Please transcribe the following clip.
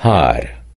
Har.